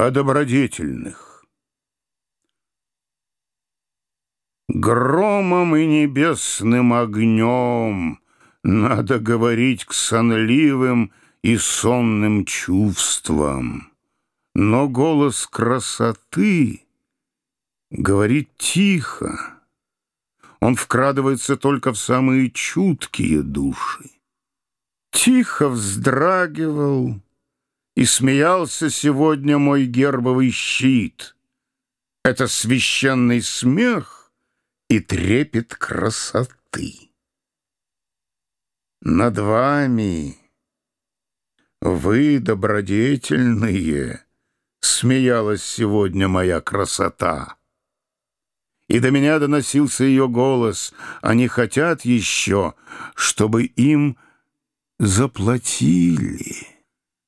о добродетельных. Громом и небесным огнем Надо говорить к сонливым и сонным чувствам. Но голос красоты говорит тихо. Он вкрадывается только в самые чуткие души. Тихо вздрагивал, и смеялся сегодня мой гербовый щит. Это священный смех и трепет красоты. Над вами, вы добродетельные, Смеялась сегодня моя красота. И до меня доносился ее голос. Они хотят еще, чтобы им заплатили.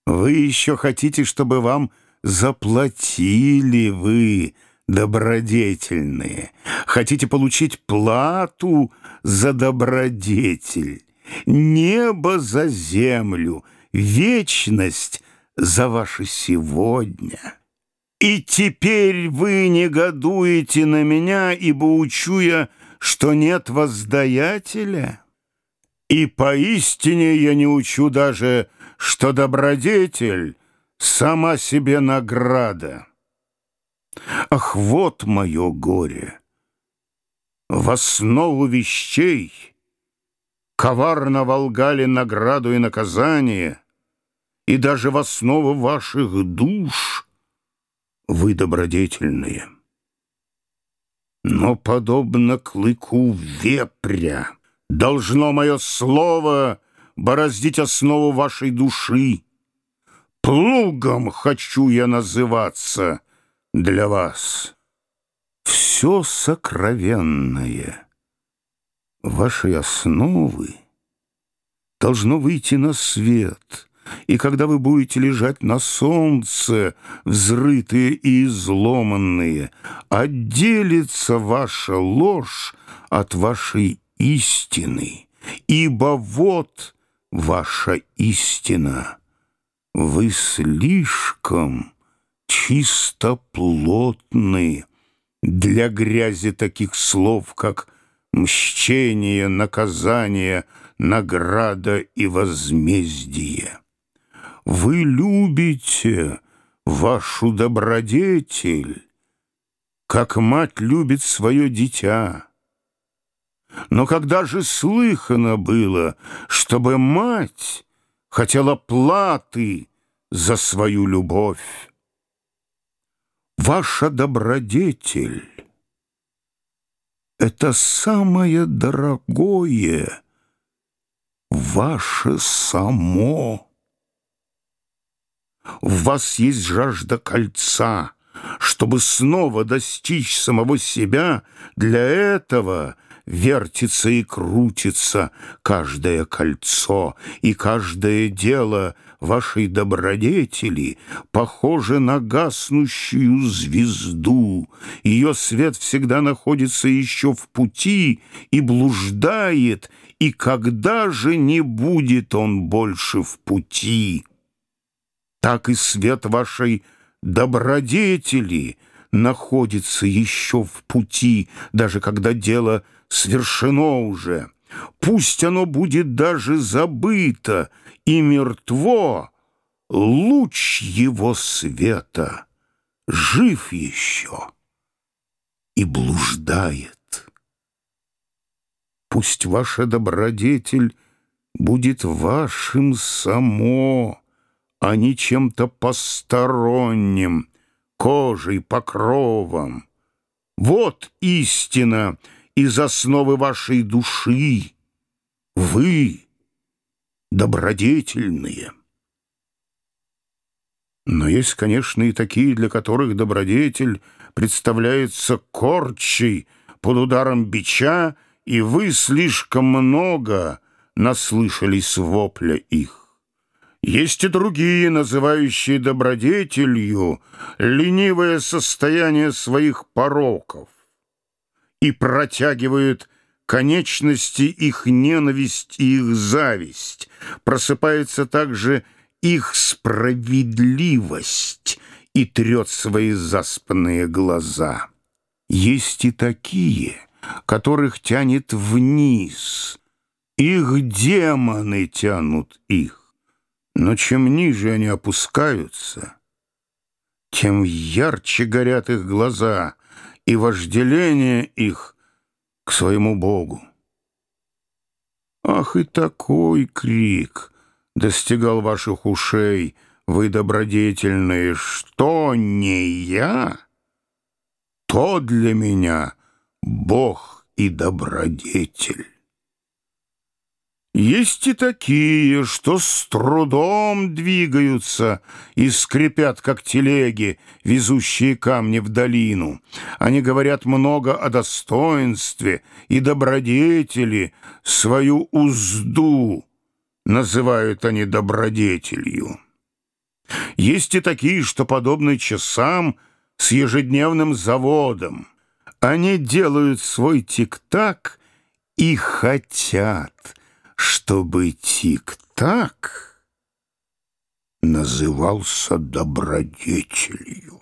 Вы еще хотите, чтобы вам заплатили вы, добродетельные? Хотите получить плату за добродетель? Небо за землю, вечность за ваше сегодня. И теперь вы негодуете на меня, ибо учу я, что нет воздаятеля? И поистине я не учу даже что добродетель сама себе награда. Ах, вот мое горе! В основу вещей коварно волгали награду и наказание, и даже в основу ваших душ вы добродетельные. Но, подобно клыку вепря, должно мое слово — бороздить основу вашей души. Плугом хочу я называться для вас. Все сокровенное вашей основы должно выйти на свет, и когда вы будете лежать на солнце, взрытые и изломанные, отделится ваша ложь от вашей истины, ибо вот — ваша истина. Вы слишком чистоплотны для грязи таких слов, как мщение, наказание, награда и возмездие. Вы любите вашу добродетель, как мать любит свое дитя. Но когда же слыхано было, чтобы мать хотела платы за свою любовь? Ваша добродетель — это самое дорогое, ваше само. В вас есть жажда кольца, чтобы снова достичь самого себя, для этого — вертится и крутится каждое кольцо, и каждое дело вашей добродетели похоже на гаснущую звезду. Ее свет всегда находится еще в пути и блуждает, и когда же не будет он больше в пути? Так и свет вашей добродетели находится еще в пути, даже когда дело свершено уже. Пусть оно будет даже забыто и мертво, луч его света жив еще и блуждает. Пусть ваша добродетель будет вашим само, а не чем-то посторонним, кожей, покровом. Вот истина — из основы вашей души. Вы добродетельные. Но есть, конечно, и такие, для которых добродетель представляется корчей под ударом бича, и вы слишком много наслышались вопля их. Есть и другие, называющие добродетелью ленивое состояние своих пороков и протягивают конечности их ненависть и их зависть. Просыпается также их справедливость и трет свои заспанные глаза. Есть и такие, которых тянет вниз. Их демоны тянут их. Но чем ниже они опускаются, тем ярче горят их глаза и вожделение их к своему Богу. Ах, и такой крик достигал ваших ушей, вы добродетельные, что не я, то для меня Бог и добродетель. Есть и такие, что с трудом двигаются и скрипят, как телеги, везущие камни в долину. Они говорят много о достоинстве и добродетели, свою узду называют они добродетелью. Есть и такие, что подобны часам с ежедневным заводом. Они делают свой тик-так и хотят — чтобы тик-так назывался добродетелью.